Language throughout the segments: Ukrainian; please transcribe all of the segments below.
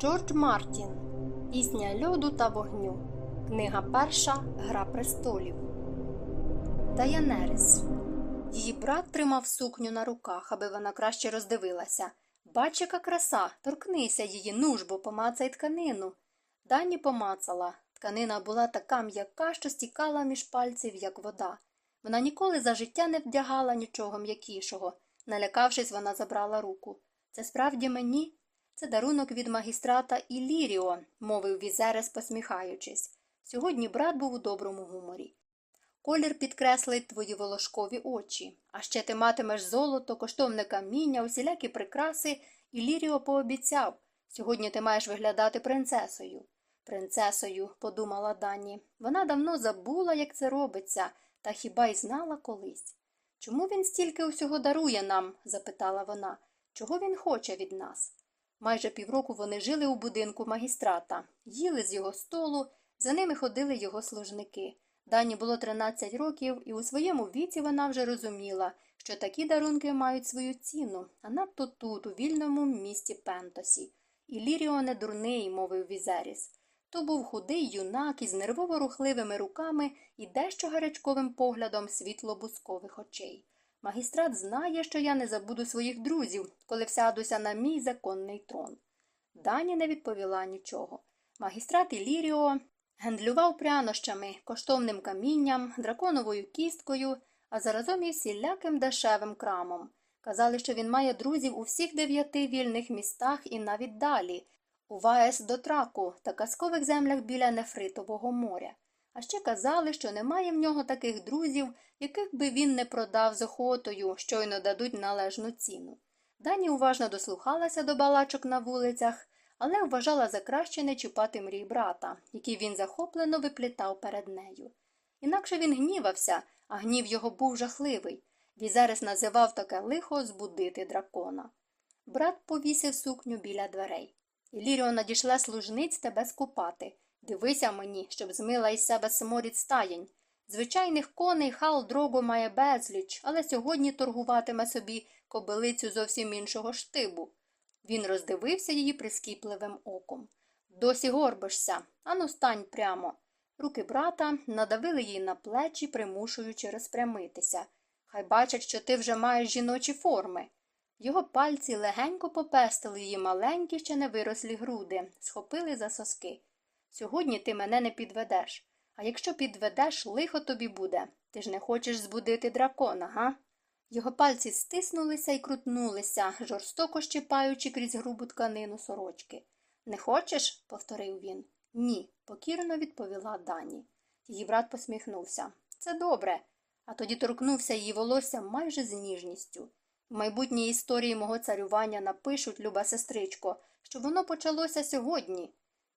Джордж Мартін Пісня льоду та вогню. Книга перша Гра престолів. Даянерис. Її брат тримав сукню на руках, аби вона краще роздивилася. Бач, яка краса, торкнися її, нужбо, помацай тканину. Дані помацала. Тканина була така м'яка, що стікала між пальців, як вода. Вона ніколи за життя не вдягала нічого м'якішого. Налякавшись, вона забрала руку. Це справді мені? Це дарунок від магістрата Ілліріо, мовив Візерес, посміхаючись. Сьогодні брат був у доброму гуморі. Колір підкреслить твої волошкові очі, а ще ти матимеш золото, коштовне каміння, усілякі прикраси, і Ліріо пообіцяв сьогодні ти маєш виглядати принцесою. Принцесою, подумала Дані. Вона давно забула, як це робиться, та хіба й знала колись. Чому він стільки усього дарує нам? запитала вона. Чого він хоче від нас? Майже півроку вони жили у будинку магістрата, їли з його столу, за ними ходили його служники. Дані було 13 років, і у своєму віці вона вже розуміла, що такі дарунки мають свою ціну, а надто тут, у вільному місті Пентосі. Іліріо не дурний, мовив Візеріс. То був худий юнак із нервово рухливими руками і дещо гарячковим поглядом світло-бускових очей. Магістрат знає, що я не забуду своїх друзів, коли всядуся на мій законний трон. Дані не відповіла нічого. Магістрат Іліріо гендлював прянощами, коштовним камінням, драконовою кісткою, а заразом і всіляким дешевим крамом. Казали, що він має друзів у всіх дев'яти вільних містах і навіть далі, у Ваес до траку та казкових землях біля Нефритового моря. А ще казали, що немає в нього таких друзів, яких би він не продав з охотою, щойно дадуть належну ціну. Дані уважно дослухалася до балачок на вулицях, але вважала за краще не чіпати мрій брата, який він захоплено виплітав перед нею. Інакше він гнівався, а гнів його був жахливий. Візерес називав таке лихо збудити дракона. Брат повісив сукню біля дверей. Іліріо надійшла служниць тебе скупати. Дивися мені, щоб змила із себе сморід стаєнь. Звичайних коней хал дрого має безліч, але сьогодні торгуватиме собі кобилицю зовсім іншого штибу. Він роздивився її прискіпливим оком. Досі горбишся, ану стань прямо. Руки брата надавили їй на плечі, примушуючи розпрямитися. Хай бачать, що ти вже маєш жіночі форми. Його пальці легенько попестили її маленькі, ще не вирослі груди, схопили за соски. Сьогодні ти мене не підведеш. А якщо підведеш, лихо тобі буде. Ти ж не хочеш збудити дракона, га? Його пальці стиснулися і крутнулися, жорстоко щипаючи крізь грубу тканину сорочки. Не хочеш? повторив він. Ні, покірно відповіла Дані. Її брат посміхнувся. Це добре. А тоді торкнувся її волосся майже з ніжністю. В майбутній історії мого царювання напишуть, люба сестричко, що воно почалося сьогодні.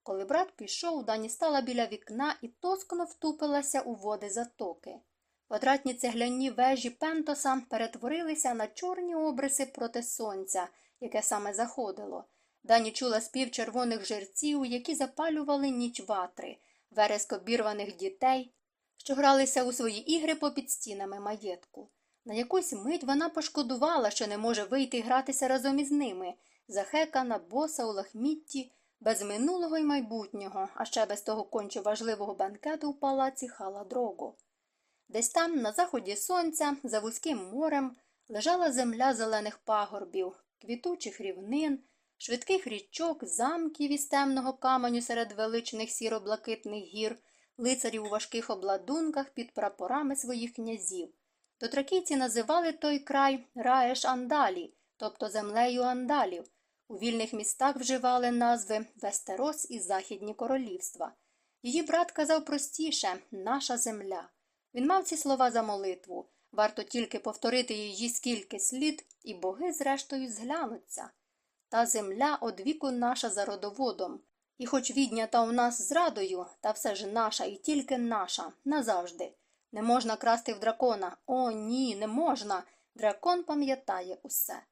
Коли брат пішов, Дані стала біля вікна і тоскно втупилася у води затоки. Квадратні цегляні вежі Пентоса перетворилися на чорні обриси проти сонця, яке саме заходило. Дані чула спів червоних жерців, які запалювали ніч ватри, вереск обірваних дітей, що гралися у свої ігри попід стінами маєтку. На якусь мить вона пошкодувала, що не може вийти гратися разом із ними, захекана, боса у лахмітті, без минулого й майбутнього, а ще без того конче важливого банкету в палаці хала дрого. Десь там, на заході сонця, за вузьким морем, лежала земля зелених пагорбів, квітучих рівнин, швидких річок, замків із темного каменю серед величних сіро-блакитних гір, лицарів у важких обладунках під прапорами своїх князів. Дотракійці називали той край Раеш Андалі, тобто землею андалів. У вільних містах вживали назви Вестерос і Західні королівства. Її брат казав простіше наша земля. Він мав ці слова за молитву. Варто тільки повторити її скільки слід, і боги, зрештою, зглянуться. Та земля одвіку наша за родоводом. І хоч віднята у нас зрадою, та все ж наша і тільки наша, назавжди. Не можна красти в дракона. О, ні, не можна. Дракон пам'ятає усе.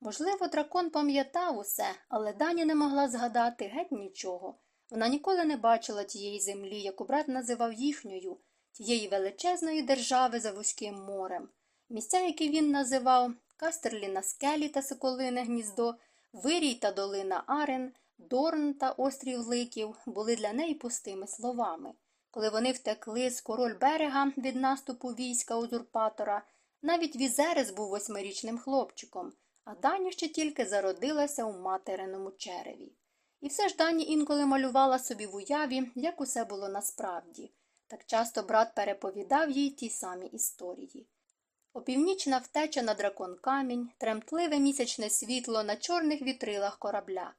Можливо, дракон пам'ятав усе, але Дані не могла згадати геть нічого. Вона ніколи не бачила тієї землі, яку брат називав їхньою, тієї величезної держави за вузьким морем. Місця, які він називав Кастерлі на скелі та Соколине гніздо, Вирій та долина Арен, Дорн та острів Ликів були для неї пустими словами. Коли вони втекли з король берега від наступу війська узурпатора, навіть Візерес був восьмирічним хлопчиком, а Дані ще тільки зародилася у материному череві. І все ж Дані інколи малювала собі в уяві, як усе було насправді. Так часто брат переповідав їй ті самі історії. Опівнічна втеча на дракон камінь, тремтливе місячне світло на чорних вітрилах корабля.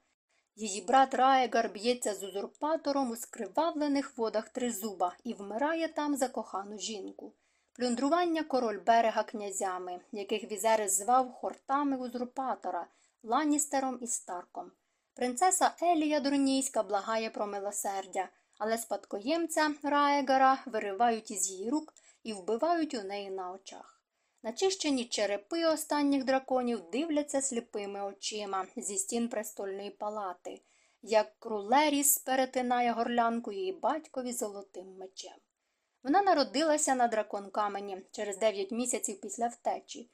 Її брат Раєгар б'ється з узурпатором у скривавлених водах тризуба і вмирає там за кохану жінку. Плюндрування король берега князями, яких Візерис звав хортами узурпатора, Ланістером і Старком. Принцеса Елія Дурнійська благає про милосердя, але спадкоємця Раєгара виривають із її рук і вбивають у неї на очах. Начищені черепи останніх драконів дивляться сліпими очима зі стін престольної палати, як Крулеріс перетинає горлянку її батькові золотим мечем. Вона народилася на дракон камені через дев'ять місяців після втечі,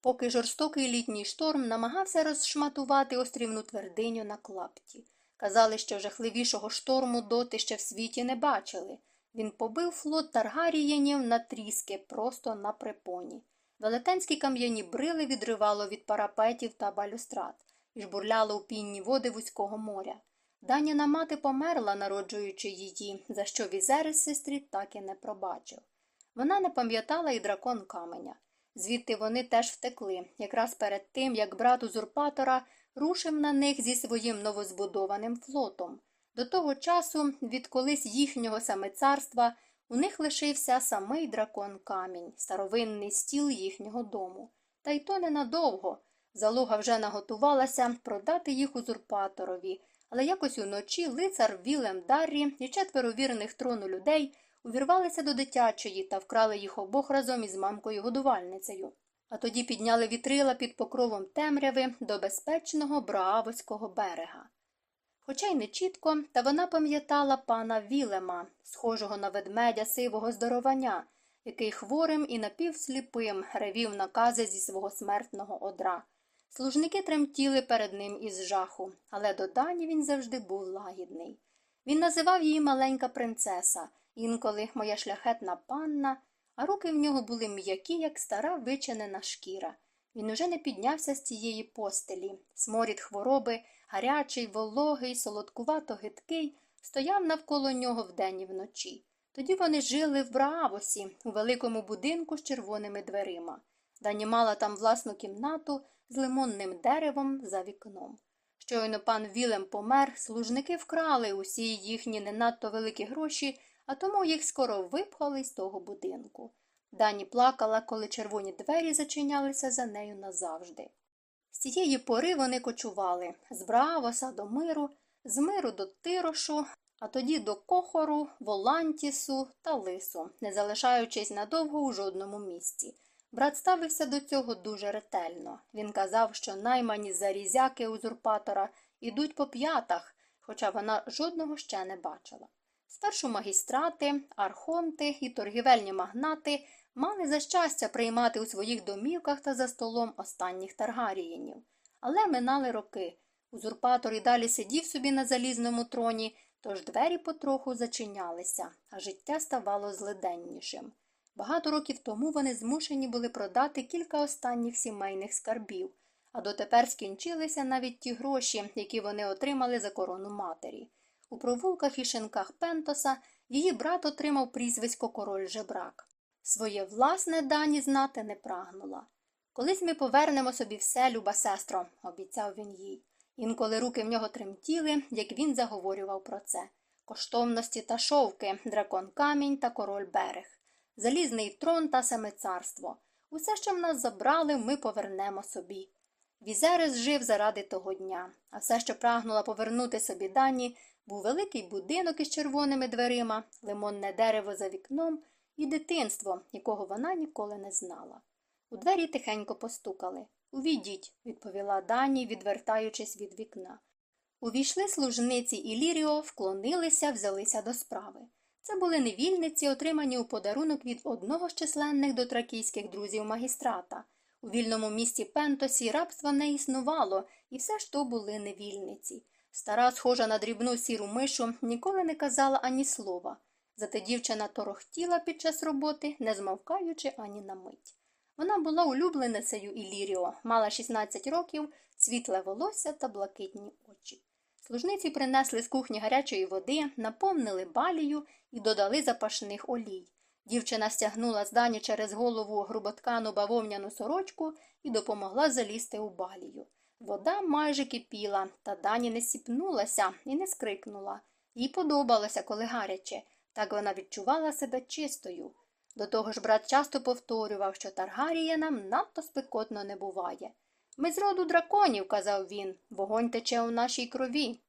поки жорстокий літній шторм намагався розшматувати острівну твердиню на клапті. Казали, що жахливішого шторму доти ще в світі не бачили. Він побив флот Таргарієнів на тріски просто на припоні. Велетенські кам'яні брили відривало від парапетів та балюстрат і жбурляло у пінні води вузького моря. Даніна мати померла, народжуючи її, за що Візерис сестрі так і не пробачив. Вона не пам'ятала і дракон каменя. Звідти вони теж втекли, якраз перед тим, як брат узурпатора рушив на них зі своїм новозбудованим флотом. До того часу, від колись їхнього саме царства, у них лишився самий дракон камінь, старовинний стіл їхнього дому. Та й то ненадовго. Залога вже наготувалася продати їх узурпаторові, але якось уночі лицар Вілем Даррі і четверо вірних трону людей увірвалися до дитячої та вкрали їх обох разом із мамкою годувальницею. А тоді підняли вітрила під покровом темряви до безпечного Браавоського берега. Хоча й не чітко, та вона пам'ятала пана Вілема, схожого на ведмедя сивого здоровання, який хворим і напівсліпим ревів накази зі свого смертного одра. Служники тремтіли перед ним із жаху, але до Дані він завжди був лагідний. Він називав її маленька принцеса, інколи моя шляхетна панна, а руки в нього були м'які, як стара вичинена шкіра. Він уже не піднявся з цієї постелі. Сморід хвороби, гарячий, вологий, солодкувато гидкий, стояв навколо нього вдень і вночі. Тоді вони жили в Браавосі, у великому будинку з червоними дверима. Дані мала там власну кімнату з лимонним деревом за вікном. Щойно пан Вілем помер, служники вкрали усі їхні не надто великі гроші, а тому їх скоро випхали з того будинку. Дані плакала, коли червоні двері зачинялися за нею назавжди. З цієї пори вони кочували з Браавоса до миру, з миру до Тирошу, а тоді до Кохору, Волантісу та Лису, не залишаючись надовго у жодному місці. Брат ставився до цього дуже ретельно. Він казав, що наймані зарізяки узурпатора ідуть по п'ятах, хоча вона жодного ще не бачила. Спершу магістрати, архонти і торгівельні магнати мали за щастя приймати у своїх домівках та за столом останніх таргаріїнів. Але минали роки. Узурпатор і далі сидів собі на залізному троні, тож двері потроху зачинялися, а життя ставало злиденнішим. Багато років тому вони змушені були продати кілька останніх сімейних скарбів, а дотепер скінчилися навіть ті гроші, які вони отримали за корону матері. У провулках і шинках Пентоса її брат отримав прізвисько король жебрак. Своє власне дані знати не прагнула. Колись ми повернемо собі все, люба сестро, обіцяв він їй. Інколи руки в нього тремтіли, як він заговорював про це коштовності та шовки, дракон камінь та король берег, залізний трон та саме царство. Усе, що в нас забрали, ми повернемо собі. Візерис жив заради того дня, а все, що прагнула повернути собі дані, був великий будинок із червоними дверима, лимонне дерево за вікном і дитинство, якого вона ніколи не знала. У двері тихенько постукали. Увійдіть, відповіла Дані, відвертаючись від вікна. Увійшли служниці і Ліріо, вклонилися, взялися до справи. Це були невільниці, отримані у подарунок від одного з численних дотракійських друзів магістрата. У вільному місті Пентосі рабства не існувало, і все ж то були невільниці. Стара, схожа на дрібну сіру мишу, ніколи не казала ані слова. Зате дівчина торохтіла під час роботи, не змовкаючи ані на мить. Вона була улюбленицею Іліріо, мала 16 років, світле волосся та блакитні очі. Служниці принесли з кухні гарячої води, наповнили балію і додали запашних олій. Дівчина стягнула з дані через голову груботкану бавовняну сорочку і допомогла залізти у балію. Вода майже кипіла, та дані не сіпнулася і не скрикнула. Їй подобалося, коли гаряче, так вона відчувала себе чистою. До того ж брат часто повторював, що Таргарієнам надто спекотно не буває. Ми з роду драконів, казав він, вогонь тече у нашій крові.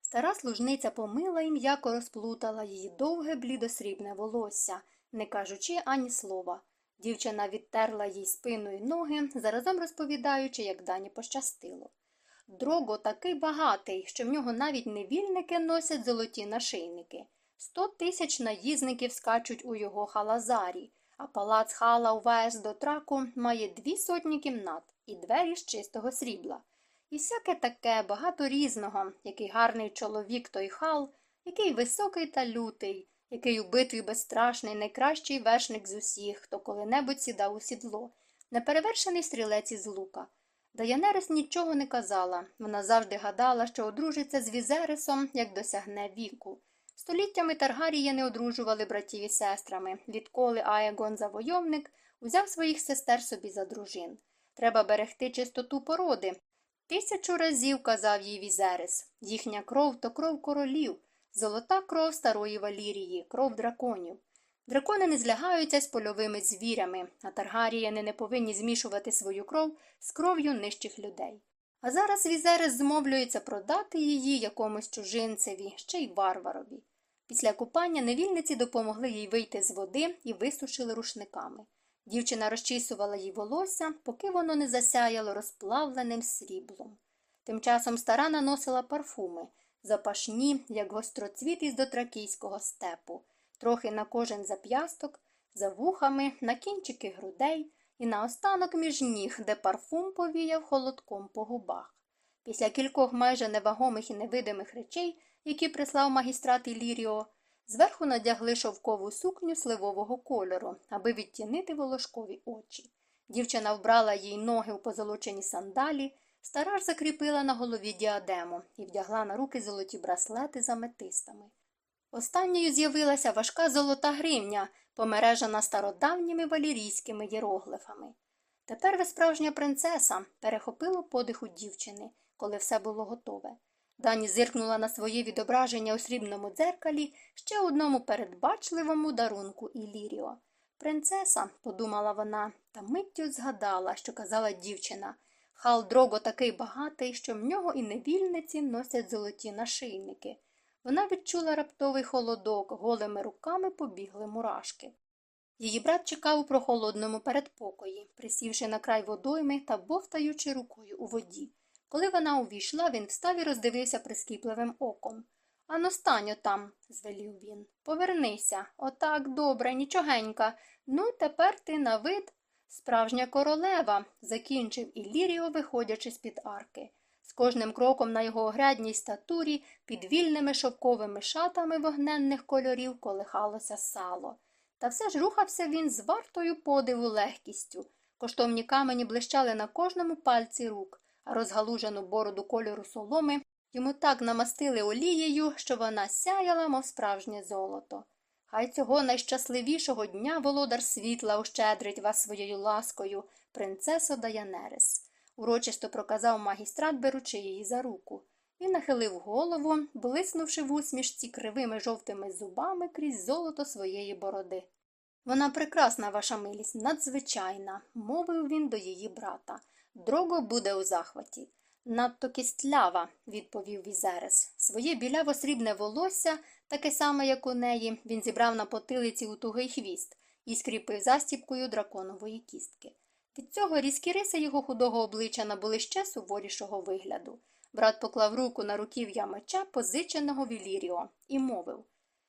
Стара служниця помила і м'яко розплутала її довге блідосрібне волосся, не кажучи ані слова. Дівчина відтерла їй спину й ноги, заразом розповідаючи, як дані пощастило. Дрого такий багатий, що в нього навіть невільники носять золоті нашийники. Сто тисяч наїзників скачуть у його халазарі, а палац хала увесь до траку має дві сотні кімнат і двері з чистого срібла. І всяке таке багато різного, який гарний чоловік той хал, який високий та лютий, який у битві безстрашний, найкращий вершник з усіх, хто коли-небудь сідав у сідло, неперевершений стрілець із лука. Даянерес нічого не казала. Вона завжди гадала, що одружиться з Візересом, як досягне віку. Століттями Таргарії не одружували братів і сестрами, відколи Аегон завойовник узяв своїх сестер собі за дружин. Треба берегти чистоту породи. Тисячу разів казав їй Візерес. Їхня кров то кров королів, золота кров старої Валірії, кров драконів. Дракони не злягаються з польовими звірями, а Таргаріяни не повинні змішувати свою кров з кров'ю нижчих людей. А зараз Візерес змовлюється продати її якомусь чужинцеві, ще й варварові. Після купання невільниці допомогли їй вийти з води і висушили рушниками. Дівчина розчісувала їй волосся, поки воно не засяяло розплавленим сріблом. Тим часом стара наносила парфуми, запашні, як гостроцвіт із дотракійського степу, трохи на кожен зап'ясток, за вухами, на кінчики грудей і наостанок між ніг, де парфум повіяв холодком по губах. Після кількох майже невагомих і невидимих речей, які прислав магістрат Іліріо, зверху надягли шовкову сукню сливового кольору, аби відтінити волошкові очі. Дівчина вбрала їй ноги у позолочені сандалі, стара ж закріпила на голові діадему і вдягла на руки золоті браслети з аметистами. Останньою з'явилася важка золота гривня, помережена стародавніми валірійськими єроглифами. Тепер ви справжня принцеса, перехопило подиху дівчини, коли все було готове. Дані зиркнула на своє відображення у срібному дзеркалі ще одному передбачливому дарунку Іліріо. Принцеса, подумала вона, та миттю згадала, що казала дівчина. Хал дрого такий багатий, що в нього і невільниці носять золоті нашийники. Вона відчула раптовий холодок, голими руками побігли мурашки. Її брат чекав у прохолодному передпокої, присівши на край водойми та бовтаючи рукою у воді. Коли вона увійшла, він встав і роздивився прискіпливим оком. Ано стань там, звелів він. Повернися. Отак добре, нічогенька. Ну, тепер ти на вид. Справжня королева, закінчив Ілліріо, виходячи з під арки. З кожним кроком на його огрядній статурі під вільними шовковими шатами вогненних кольорів колихалося сало. Та все ж рухався він з вартою подиву легкістю. Коштовні камені блищали на кожному пальці рук, розгалужену бороду кольору соломи йому так намастили олією, що вона сяяла, мов справжнє золото. Хай цього найщасливішого дня володар світла ощедрить вас своєю ласкою, принцесо Даянерес, урочисто проказав магістрат, беручи її за руку. Він нахилив голову, блиснувши в усмішці кривими жовтими зубами крізь золото своєї бороди. Вона прекрасна, ваша милість, надзвичайна, мовив він до її брата. Дрого буде у захваті. Надто кістлява, відповів Візерес. Своє біляво срібне волосся, таке саме, як у неї, він зібрав на потилиці у тугий хвіст і скріпив застіпкою драконової кістки. Від цього різкі риси його худого обличчя набули ще суворішого вигляду. Брат поклав руку на руків'я меча, позиченого Віліріо, і мовив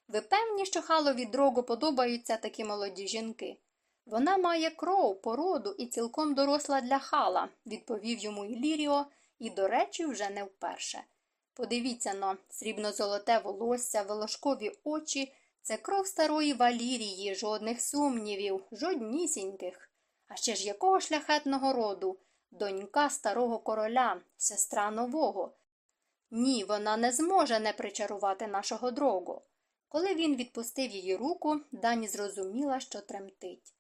Ви певні, що халові дрого подобаються такі молоді жінки? Вона має кров, породу і цілком доросла для хала, відповів йому Іліріо, і, до речі, вже не вперше. Подивіться но, срібно-золоте волосся, волошкові очі це кров старої Валірії, жодних сумнівів, жоднісіньких. А ще ж якого шляхетного роду? Донька старого короля, сестра нового. Ні, вона не зможе не причарувати нашого дрогу. Коли він відпустив її руку, Дані зрозуміла, що тремтить.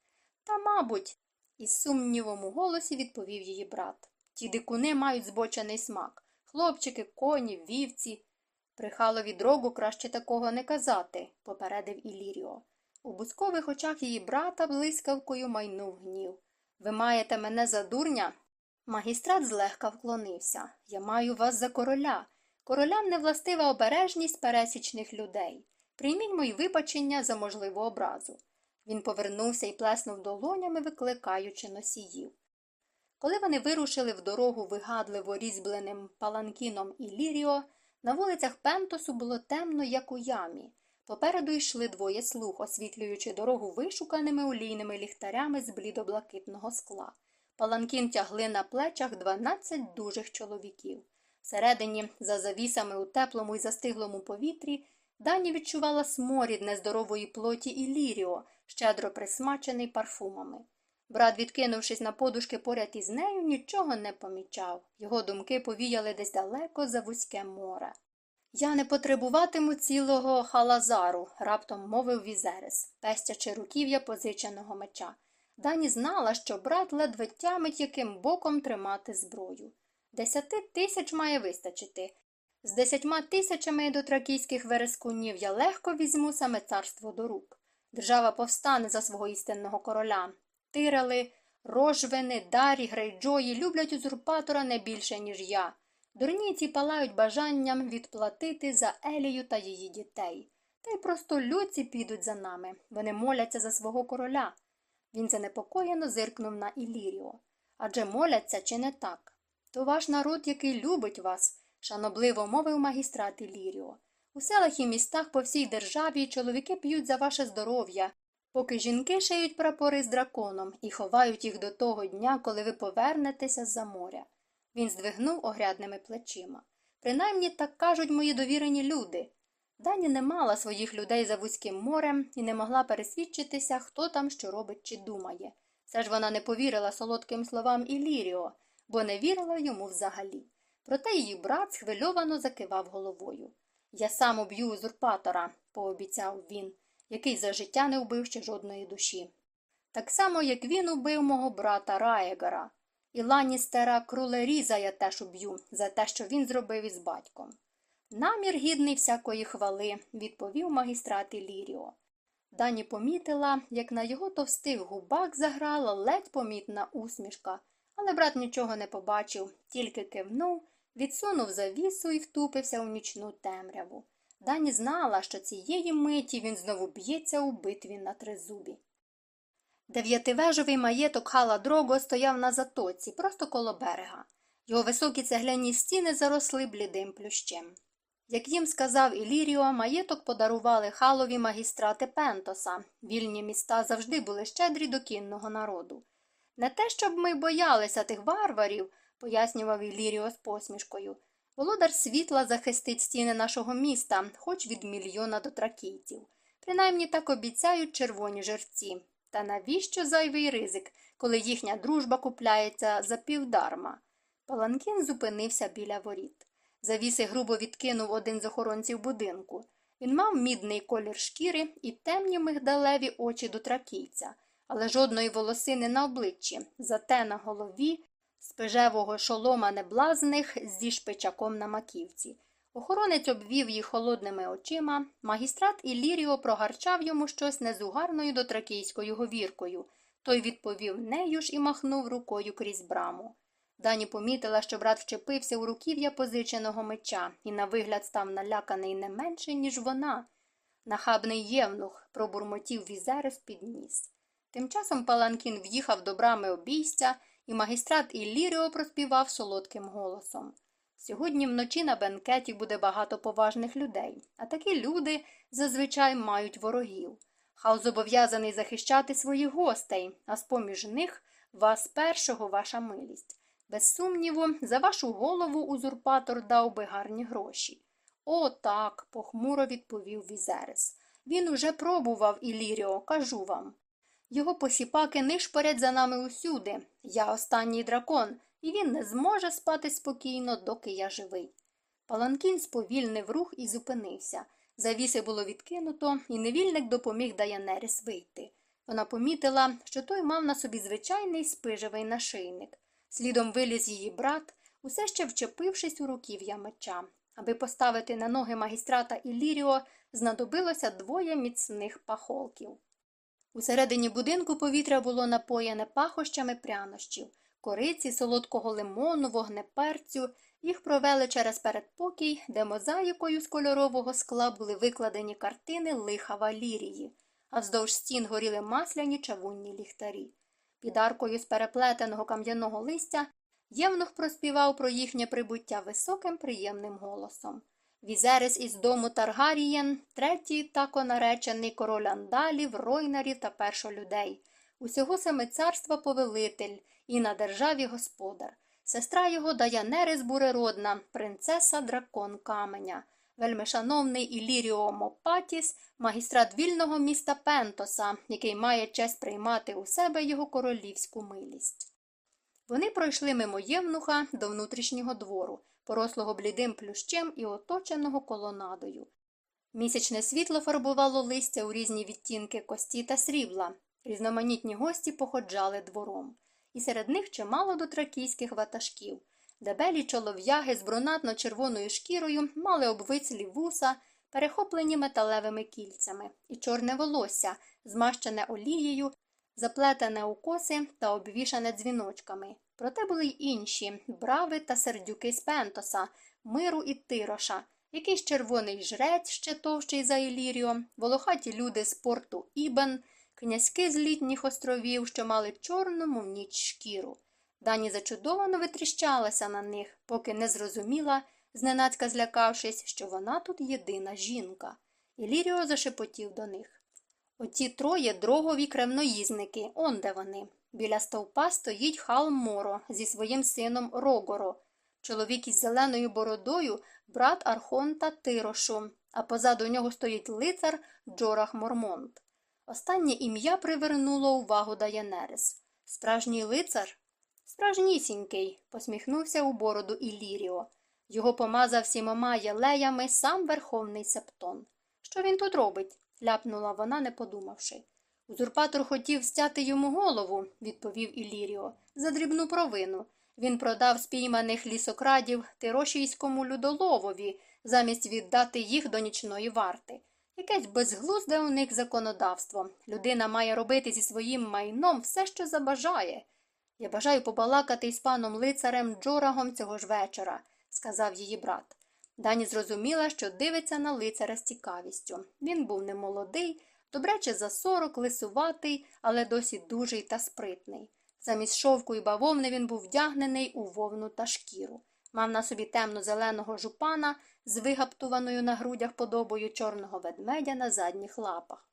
Та, мабуть, із сумнівом у голосі відповів її брат. Ті дикуни мають збочений смак. Хлопчики, коні, вівці. При халові дрогу краще такого не казати, попередив Іліріо. У бускових очах її брата блискавкою майнув гнів. Ви маєте мене за дурня? Магістрат злегка вклонився. Я маю вас за короля. Королям не властива обережність пересічних людей. Прийміть мої вибачення за можливу образу. Він повернувся і плеснув долонями, викликаючи носіїв. Коли вони вирушили в дорогу вигадливо різьбленим паланкіном і ліріо, на вулицях Пентосу було темно, як у ямі. Попереду йшли двоє слуг, освітлюючи дорогу вишуканими олійними ліхтарями з блідоблакитного скла. Паланкін тягли на плечах дванадцять дужих чоловіків. Всередині, за завісами у теплому і застиглому повітрі, Дані відчувала сморід нездорової плоті і ліріо, щедро присмачений парфумами. Брат, відкинувшись на подушки поряд із нею, нічого не помічав. Його думки повіяли десь далеко за вузьке море. Я не потребуватиму цілого халазару, раптом мовив Візерес, пестячи руків'я позиченого меча. Дані знала, що брат ледве тямить, яким боком тримати зброю. Десяти тисяч має вистачити. З десятьма тисячами дотракійських верескунів я легко візьму саме царство до рук. Держава повстане за свого істинного короля. Тирели, рожвини, дарі, грейджої люблять узурпатора не більше, ніж я. Дурніці палають бажанням відплатити за Елію та її дітей. Та й просто людці підуть за нами. Вони моляться за свого короля. Він занепокоєно зиркнув на Іліріо. Адже моляться чи не так? То ваш народ, який любить вас, шанобливо мовив магістрат Іліріо. У селах і містах по всій державі чоловіки п'ють за ваше здоров'я, поки жінки шиють прапори з драконом і ховають їх до того дня, коли ви повернетеся з-за моря. Він здвигнув огрядними плечима. Принаймні так кажуть мої довірені люди. Дані не мала своїх людей за вузьким морем і не могла пересвідчитися, хто там що робить чи думає. Все ж вона не повірила солодким словам Іліріо, бо не вірила йому взагалі. Проте її брат схвильовано закивав головою. Я сам уб'ю узурпатора, пообіцяв він, який за життя не вбив ще жодної душі. Так само, як він убив мого брата Раєгара. І Ланністера Крулеріза я теж уб'ю за те, що він зробив із батьком. Намір гідний всякої хвали, відповів магістрат Іліріо. Дані помітила, як на його товстих губах заграла ледь помітна усмішка, але брат нічого не побачив, тільки кивнув, відсунув завісу і втупився у нічну темряву. Дані знала, що цієї миті він знову б'ється у битві на тризубі. Дев'ятивежовий маєток Хала Дрого стояв на затоці, просто коло берега. Його високі цегляні стіни заросли блідим плющем. Як їм сказав Іліріо, маєток подарували халові магістрати Пентоса. Вільні міста завжди були щедрі до кінного народу. Не те, щоб ми боялися тих варварів, пояснював Іліріо з посмішкою. Володар світла захистить стіни нашого міста, хоч від мільйона дотракійців. Принаймні так обіцяють червоні жерці. Та навіщо зайвий ризик, коли їхня дружба купляється за півдарма? Паланкін зупинився біля воріт. Завіси грубо відкинув один з охоронців будинку. Він мав мідний колір шкіри і темні мигдалеві очі до тракійця, але жодної волосини на обличчі, зате на голові спижевого шолома неблазних зі шпичаком на маківці. Охоронець обвів їх холодними очима, магістрат Ілліріо прогарчав йому щось незугарною дотракійською говіркою. Той відповів нею ж і махнув рукою крізь браму. Дані помітила, що брат вчепився у руків'я позиченого меча і на вигляд став наляканий не менше, ніж вона. Нахабний євнух пробурмотів візерес під ніс. Тим часом Паланкін в'їхав до брами обійстя, і магістрат Ілліріо проспівав солодким голосом. Сьогодні вночі на бенкеті буде багато поважних людей, а такі люди зазвичай мають ворогів. Хал зобов'язаний захищати своїх гостей, а з поміж них вас першого ваша милість. Без сумніву, за вашу голову узурпатор дав би гарні гроші. О, так, похмуро відповів Візерес. Він уже пробував Іліріо, кажу вам. Його посіпаки нишпорять за нами усюди. Я останній дракон, і він не зможе спати спокійно, доки я живий. Паланкін сповільнив рух і зупинився. Завіси було відкинуто, і невільник допоміг Даянеріс вийти. Вона помітила, що той мав на собі звичайний спижевий нашийник. Слідом виліз її брат, усе ще вчепившись у руків'я меча. Аби поставити на ноги магістрата Ілліріо, знадобилося двоє міцних пахолків. Усередині будинку повітря було напоєне пахощами прянощів, кориці, солодкого лимону, вогнеперцю. Їх провели через передпокій, де мозаїкою з кольорового скла були викладені картини лиха Валірії, а вздовж стін горіли масляні чавунні ліхтарі. Під аркою з переплетеного кам'яного листя євнух проспівав про їхнє прибуття високим приємним голосом. Візерис із дому Таргарієн, третій тако наречений король андалів, ройнарів та першолюдей, усього семи царства повелитель і на державі господар, сестра його Даянерис Буреродна, принцеса дракон каменя, вельмишановний Іліріо Мопатіс, магістрат вільного міста Пентоса, який має честь приймати у себе його королівську милість. Вони пройшли мимо євнуха до внутрішнього двору, порослого блідим плющем і оточеного колонадою. Місячне світло фарбувало листя у різні відтінки кості та срібла. Різноманітні гості походжали двором, і серед них чимало дотракійських ватажків. Дебелі чолов'яги з брунатно-червоною шкірою мали обвицлі вуса, перехоплені металевими кільцями, і чорне волосся, змащене олією, заплетене у коси та обвішане дзвіночками. Проте були й інші брави та сердюки з пентоса, миру і тироша, якийсь червоний жрець, ще товщий за Іліріо, волохаті люди з порту Ібен, князьки з літніх островів, що мали чорну, мов ніч шкіру. Дані зачудовано витріщалася на них, поки не зрозуміла, зненацька злякавшись, що вона тут єдина жінка. Іліріо зашепотів до них. Оці троє дрогові кремноїзники, он де вони. Біля стовпа стоїть хал Моро зі своїм сином Рогоро, чоловік із зеленою бородою, брат Архонта Тирошу, а позаду нього стоїть лицар Джорах Мормонт. Останнє ім'я привернуло увагу Даянерес. Справжній лицар? Справжнісінький, посміхнувся у бороду Ілліріо. Його помазав сімома єлеями сам верховний септон. Що він тут робить? ляпнула вона, не подумавши. Узурпатор хотів стяти йому голову, відповів Ілліріо, за дрібну провину. Він продав спійманих лісокрадів тирошійському людоловові, замість віддати їх до нічної варти. Якесь безглузде у них законодавство. Людина має робити зі своїм майном все, що забажає. Я бажаю побалакати із паном лицарем Джорагом цього ж вечора, сказав її брат. Дані зрозуміла, що дивиться на лицаря з цікавістю. Він був немолодий, добряче за сорок, лисуватий, але досі дужий та спритний. Замість шовку і бавовни він був вдягнений у вовну та шкіру. Мав на собі темно-зеленого жупана з вигаптуваною на грудях подобою чорного ведмедя на задніх лапах.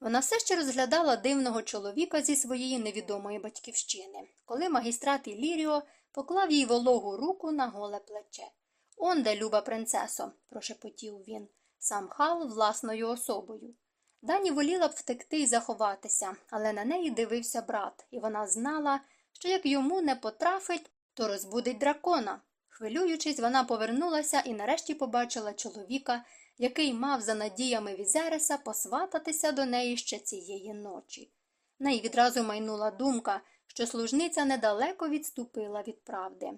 Вона все ще розглядала дивного чоловіка зі своєї невідомої батьківщини, коли магістрат Іліріо поклав їй вологу руку на голе плече. Он де, люба принцесо, прошепотів він, сам хал власною особою. Дані воліла б втекти і заховатися, але на неї дивився брат, і вона знала, що як йому не потрафить, то розбудить дракона. Хвилюючись, вона повернулася і нарешті побачила чоловіка, який мав за надіями Візереса посвататися до неї ще цієї ночі. Неї відразу майнула думка, що служниця недалеко відступила від правди.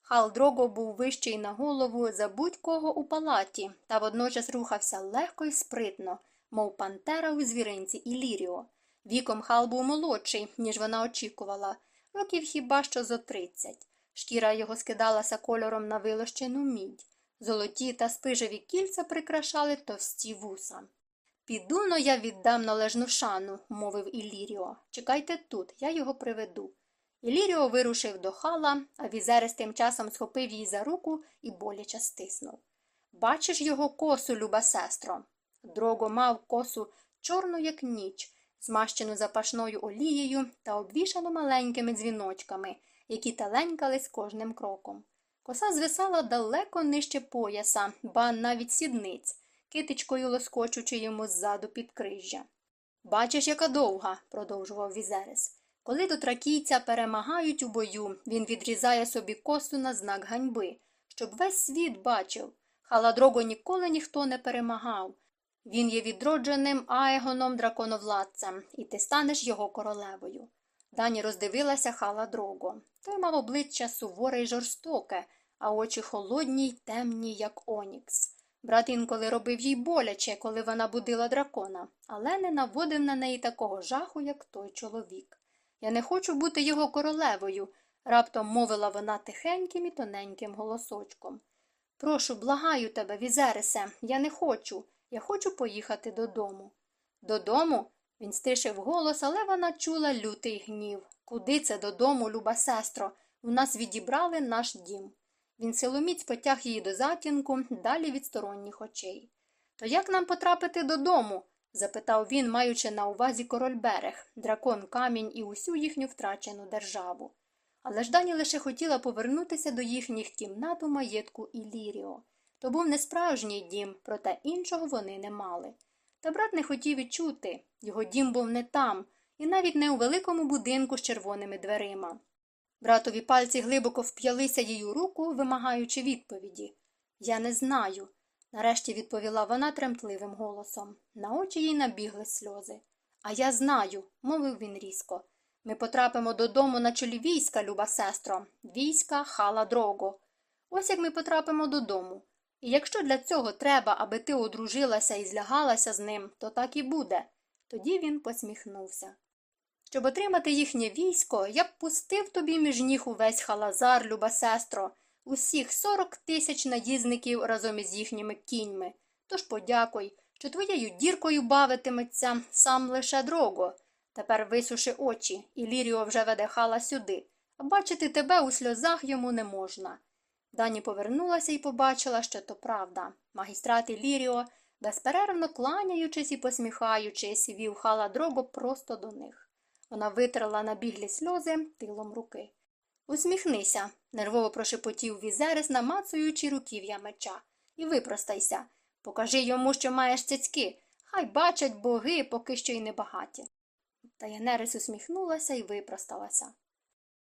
Хал Дрого був вищий на голову за будь-кого у палаті, та водночас рухався легко і спритно, мов пантера у звіринці Іліріо. Віком Хал був молодший, ніж вона очікувала, років хіба що зо тридцять. Шкіра його скидалася кольором на вилощену мідь. Золоті та спижеві кільця прикрашали товсті вуса. Піду но я віддам належну шану, мовив Ілліріо. Чекайте тут, я його приведу. Ілліріо вирушив до хала, а візерес тим часом схопив її за руку і боляче стиснув. Бачиш його косу, люба сестро. Дрого мав косу чорну, як ніч, змащену запашною олією та обвішану маленькими дзвіночками, які таленькали з кожним кроком. Коса звисала далеко нижче пояса, ба навіть сідниць, китичкою лоскочучи йому ззаду під крижжя. Бачиш, яка довга, продовжував Візерес. Коли до тракійця перемагають у бою, він відрізає собі косу на знак ганьби, щоб весь світ бачив. Халадрого ніколи ніхто не перемагав. Він є відродженим аегоном драконовладцем, і ти станеш його королевою. Дані роздивилася хала Дрого. Той мав обличчя суворе й жорстоке, а очі холодні й темні, як онікс. Брат інколи робив їй боляче, коли вона будила дракона, але не наводив на неї такого жаху, як той чоловік. Я не хочу бути його королевою, раптом мовила вона тихеньким і тоненьким голосочком. Прошу, благаю тебе, Візересе, я не хочу. Я хочу поїхати додому. Додому? Він стишив голос, але вона чула лютий гнів. Куди це додому, люба сестро? У нас відібрали наш дім. Він силоміць потяг її до затінку, далі від сторонніх очей. То як нам потрапити додому? запитав він, маючи на увазі король берег, дракон камінь і усю їхню втрачену державу. Але ж Дані лише хотіла повернутися до їхніх кімнат у маєтку Ілліріо. То був не справжній дім, проте іншого вони не мали. Та брат не хотів і чути. Його дім був не там, і навіть не у великому будинку з червоними дверима. Братові пальці глибоко вп'ялися їй у руку, вимагаючи відповіді. Я не знаю, нарешті відповіла вона тремтливим голосом. На очі їй набігли сльози. А я знаю, мовив він різко. Ми потрапимо додому на чолі війська, люба сестро, війська хала дрого. Ось як ми потрапимо додому. І якщо для цього треба, аби ти одружилася і злягалася з ним, то так і буде. Тоді він посміхнувся. Щоб отримати їхнє військо, я б пустив тобі між ніг увесь халазар, люба сестро, усіх сорок тисяч наїзників разом із їхніми кіньми. Тож подякуй, що твоєю діркою бавитиметься сам лише дрого. Тепер висуши очі, і Ліріо вже веде сюди, а бачити тебе у сльозах йому не можна. Дані повернулася і побачила, що то правда. Магістрат Іліріо, безперервно кланяючись і посміхаючись, вів хала дрого просто до них. Вона витерла на біглі сльози тилом руки. Усміхнися, нервово прошепотів візерес, намацуючи руків'я меча. І випростайся. Покажи йому, що маєш цяцьки. Хай бачать боги, поки що й небагаті. Таянерис усміхнулася і випросталася.